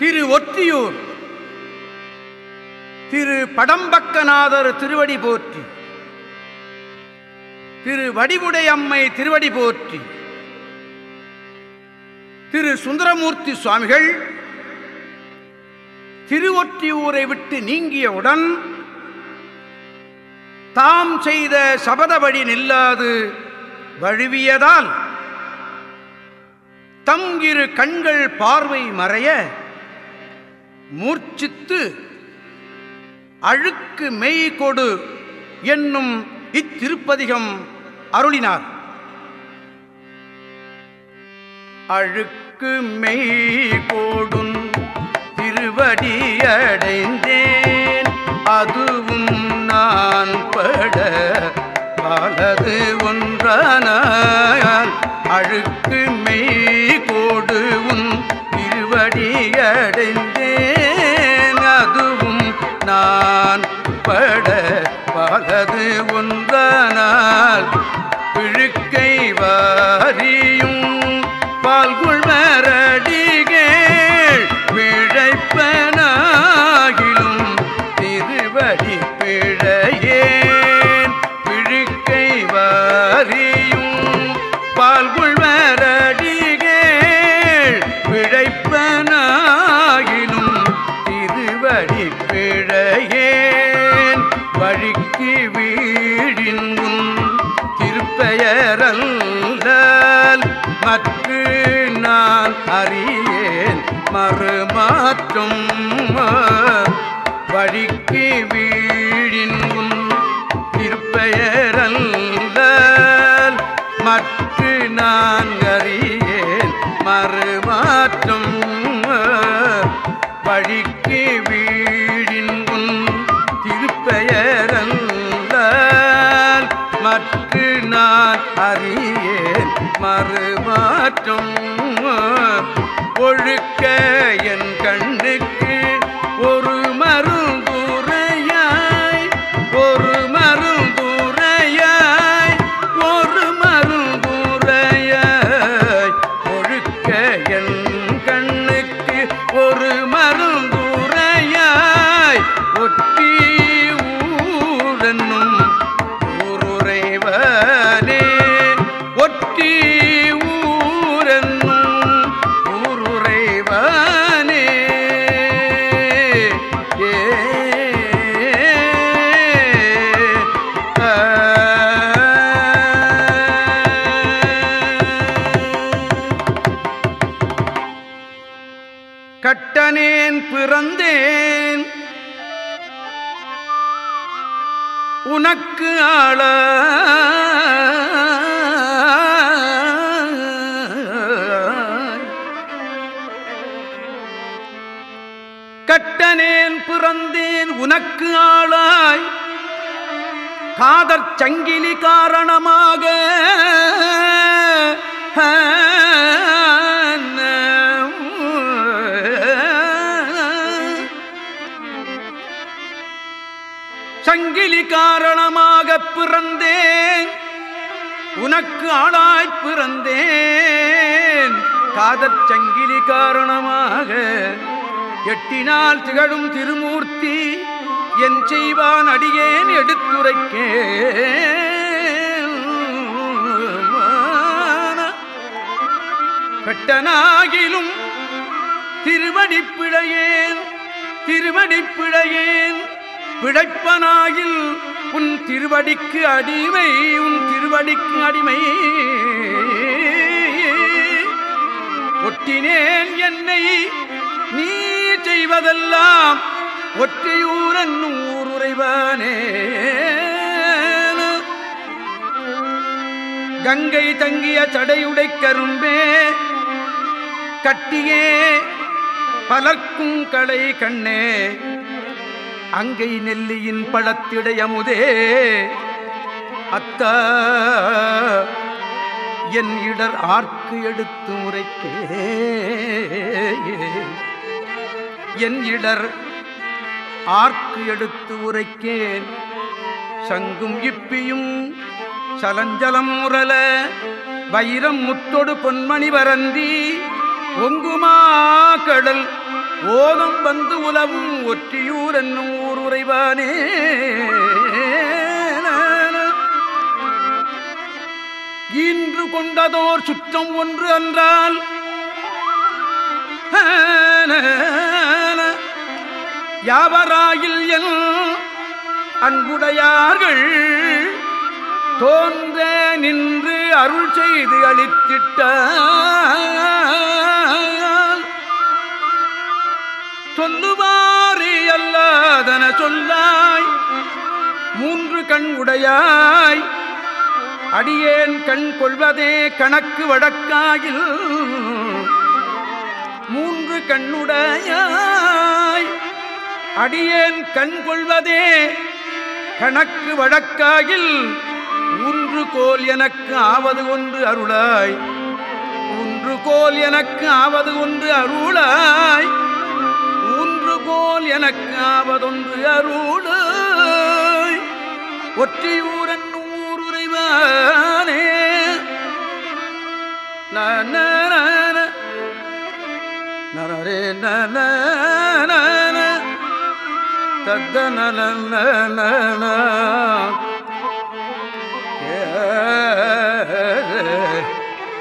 திரு ஒற்றியூர் திரு படம்பக்கநாதர் திருவடி போற்றி திரு வடிவுடை அம்மை திருவடி போற்றி திரு சுந்தரமூர்த்தி சுவாமிகள் திருவொற்றியூரை விட்டு நீங்கியவுடன் தாம் செய்த சபத வழி நில்லாது வழுவியதால் தம் இரு கண்கள் பார்வை மறைய மூர்ச்சித்து அழுக்கு மெய் கொடு என்னும் இத்திருப்பதிகம் அருளினார். அழுக்கு மெய் கோடும் திருவடியடைந்தேன் அதுவும் நான் பட பலது ஒன்றான அழுக்கு பாலது ஒன்றானால் அறியேன் மறுமாற்றும் வழிக்கு வீழின்கும் உனக்கு ஆள. கட்டனேன் பிறந்தேன் உனக்கு ஆளாய். காதற் சங்கிலி காரணமாக. சங்கிலி காரணமாக பிறந்தேன். உனக்கு ஆளாய் பிறந்தேன். காதற் சங்கிலி காரணமாக எட்டினால் திகழும் திருமூர்த்தி என் செய்வான் அடியேன் எடுத்துரைக்கேன். பெட்டனாகிலும் திருவடிப்பிழையேன் திருவடிப்பிழையேன். பிழைப்பனாயில் உன் திருவடிக்கு அடிமை உன் திருவடிக்கு அடிமை. ஒட்டினேன் என்னை நீ செய்வதெல்லாம் ஒற்றையூரன் ஊருரைவானே. கங்கை தங்கிய சடையுடை கரும்பே கட்டியே பலர்க்கும் களை கண்ணே. அங்கை நெல்லியின் பழத்திடையமுதே. அத்த என் இடர் ஆர்க்கு எடுத்து உரைக்கே என் இடர் ஆர்க்கு எடுத்து உரைக்கேன். சங்கும் இப்பியும் சலஞ்சலம் முரல வைரம் முத்தொடு பொன்மணி வரந்தி. ஒங்குமா கடல் ஓதம் வந்து உலவும் ஒற்றியூர் என்னும் ஊர் உறைவானே இன்று கொண்டதோர் சுற்றம் ஒன்று அன்றால். யாவராயில் என் அன்புடையார்கள். தோன்ற நின்று அருள் செய்து அளித்திட்ட சொல்லுவாரி அல்லாதன சொல்லாய். மூன்று கண் உடையாய். அடியேன் கண் கொள்வதே கணக்கு வழக்காயில். மூன்று கண்ணுடையாய் அடியேன் கண் கொள்வதே கணக்கு வழக்காயில். ஒன்று கோல் எனக்கு ஆவது ஒன்று அருளாய். ஒன்று கோல் எனக்கு ஆவது ஒன்று அருளாய். எனக்கு ஆவதொன்று அருளாய் ஒற்றையூரன் ஊர் நன நர நரரே நன தத்த நல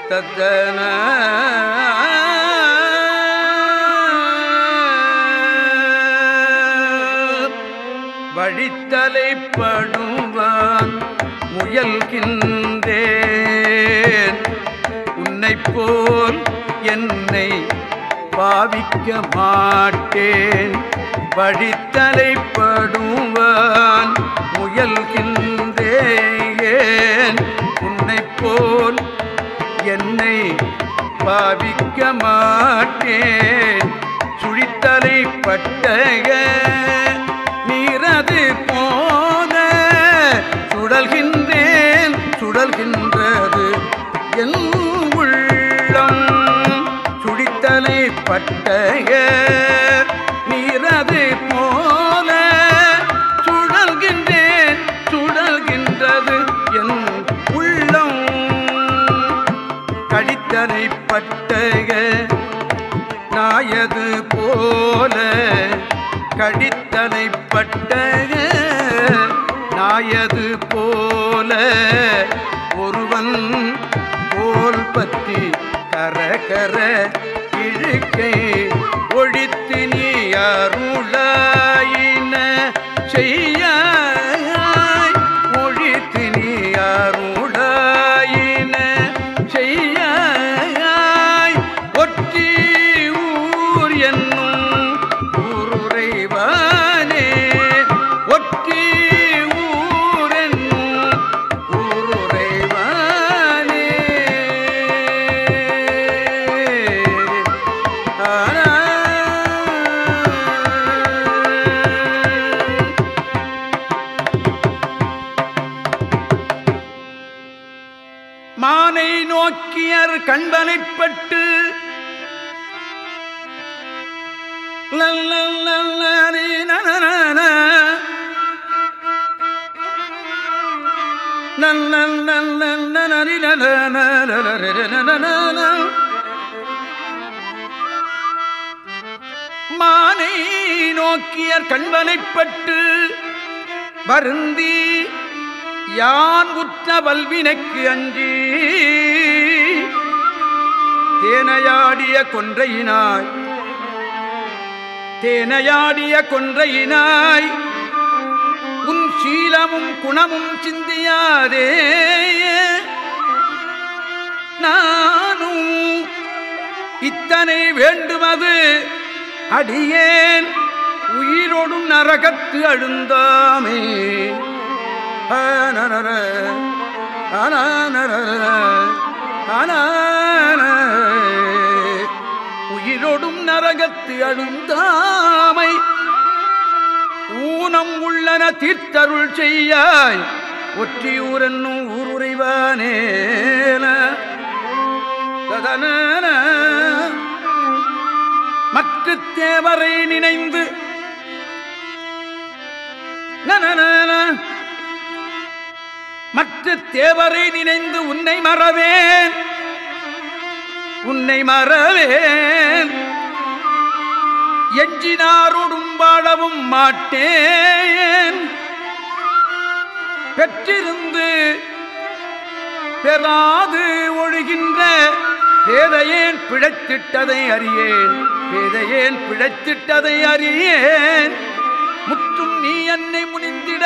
தத்தன வழித்தலைப்படுவான் முயல்கின்றேன். உன்னை போல் என்னை பாவிக்க மாட்டேன். வழித்தலைப்படுவான் முயல்கின்றேன். உன்னை போல் என்னை பாவிக்க மாட்டேன். சுழித்தலை பட்டக நீரது போத சுடல்கின்றேன் சுடல்கின்றது. என் உள்ளம் சுடித்தலை பட்டக நீரது போல சுடல்கின்றேன் சுடல்கின்றது. என் உள்ளம் கடித்தனை பட்டக நாயது போல கடித்தனைப்பட்ட நாயது போல ஒருவன் போல் பற்றி கரகர இழுக்கை ஒழித்து நீ மானை நோக்கியர் கண்பனைப்பட்டு மானை நோக்கியர் கண்பனைப்பட்டு வருந்தி யான் உற்ற வல்வினைக்கு அஞ்சி தேனையாடிய கொன்றையினாய். தேனையாடிய கொன்றையினாய். உன் சீலமும் குணமும் சிந்தியாதே. நானும் இத்தனை வேண்டுமது அடியேன். உயிரோடும் நரகத்து அழுந்தாமே. ஆனனர, ஆனானர, ஆனான. உயிரோடும் நரகத்து அழுந்தாமை ஊனம் உள்ளன தீர்த்தருள் செய்யாய் ஒற்றியூரன்னும் ஊருரைவானேன ததனன. மற்ற தேவரை நினைந்து நனனன. மற்ற தேவரை நினைந்து உன்னை மறவேன். உன்னை மறவேன். எஞ்சினாரோடும் வாழவும் மாட்டேன். பெற்றிருந்து பெறாது ஒழுகின்ற பேதையேன் பிழைத்திட்டதை அறியேன். பேதையேன் பிழைத்திட்டதை அறியேன். முற்றும் நீ என்னை முனிந்திட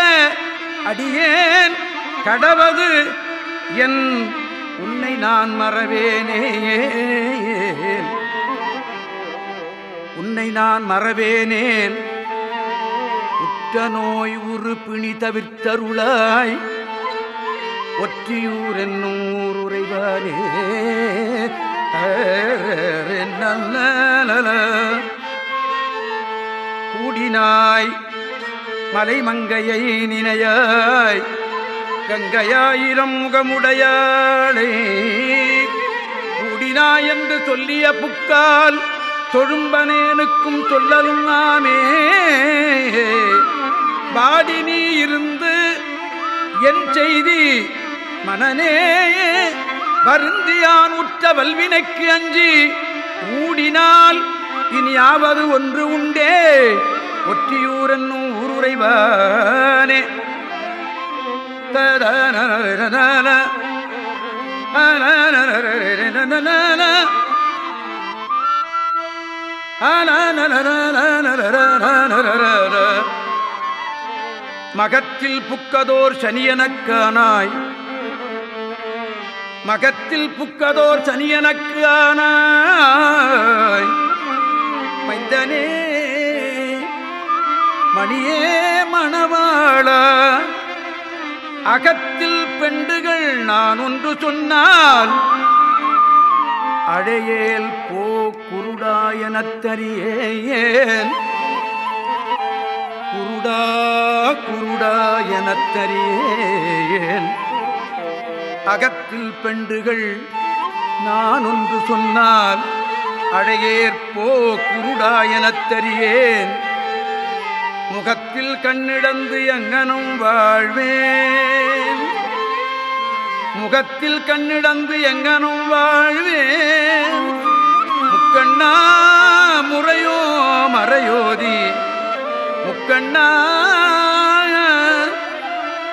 அடியேன். கடவது என் உன்னை நான் மறவேனே. உன்னை நான் மறவேனேன். உற்ற நோய் உரு பிணி தவிர்த்தருளாய். ஒற்றியூர் என்னூர் ஊர் நல்ல கூடினாய் மலைமங்கையை நினையாய் கங்கையாயிரம் முகமுடையாளே. கூடினா என்று சொல்லிய புக்கால் தொழும்பனேனுக்கும் சொல்லலும் நாமே பாடி நீ இருந்து என் செய்தி மனநே. வருந்தியான் உற்ற வல்வினைக்கு அஞ்சி ஊடினால் இனியாவது ஒன்று உண்டே. ஒற்றியூரன் ஊருரைவானே. மகத்தில் புக்கதோர் சனியனக்கானாய் மகத்தில் புக்கதோர் சனியனக்கு ஆனாய் மைந்தனே மணியே மணவாள. அகத்தில் பெண்டுகள் நான் ஒன்று சொன்னால் அழையேல் போ குருடாயனத்தறியேன் குருடா குருடா எனத் அகத்தில் பெண்டுகள் நான் ஒன்று சொன்னால் அழையேற்போ குருடா எனத் முகத்தில் கண்ணிடந்து எங்கனும் வாழ்வேன். முகத்தில் கண்ணிடந்து எங்கனும் வாழ்வே முக்கண்ணா முறையோ மறையோதி. முக்கண்ணா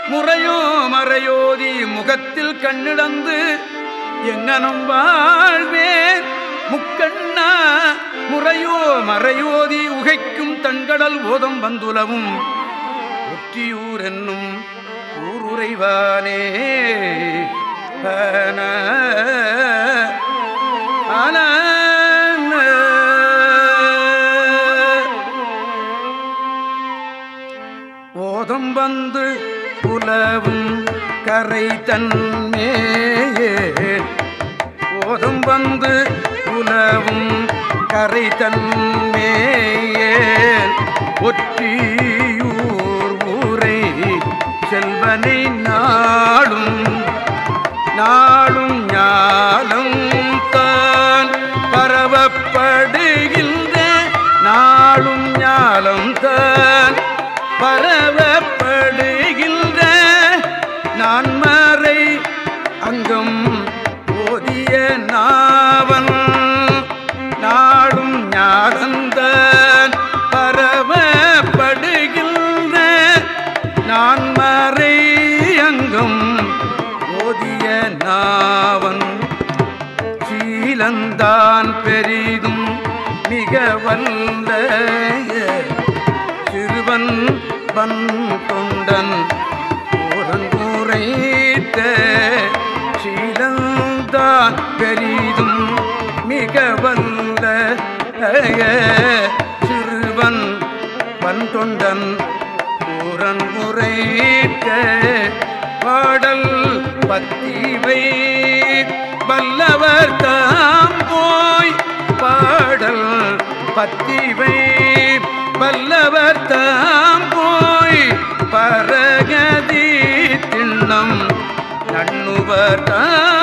முறையோ மறையோதி. முகத்தில் கண்ணிடந்து எங்கனும் வாழ்வே முக்கண்ணா முறையோ மறையோதி. உகைக்கும் தன்கடல் ஓதம் வந்துலவும். ஒற்றியூர் என்னும் ஊருரைவானே. ஆன ஓதம் வந்து புலவும் கரை தன்னே ஓதம் வந்து புலவும் கரை தன்மேயே. ஒற்றி நாடும் நாடும் ஞானம். நாவன் சீலந்தான் பெரிதும் மிக வல்ல சிறுவன் வன் தொண்டன் உரைத்த சீலந்தான் பெரிதும் மிக வல்ல சிறுவன் வன் தொண்டன் ஊரன் உரைத்த பத்திவை வல்லவர் தாம் போய் பாடல் பத்திவை வல்லவர் தாம் போய் பரகதி திண்ணம் நண்ணுவர் தாம்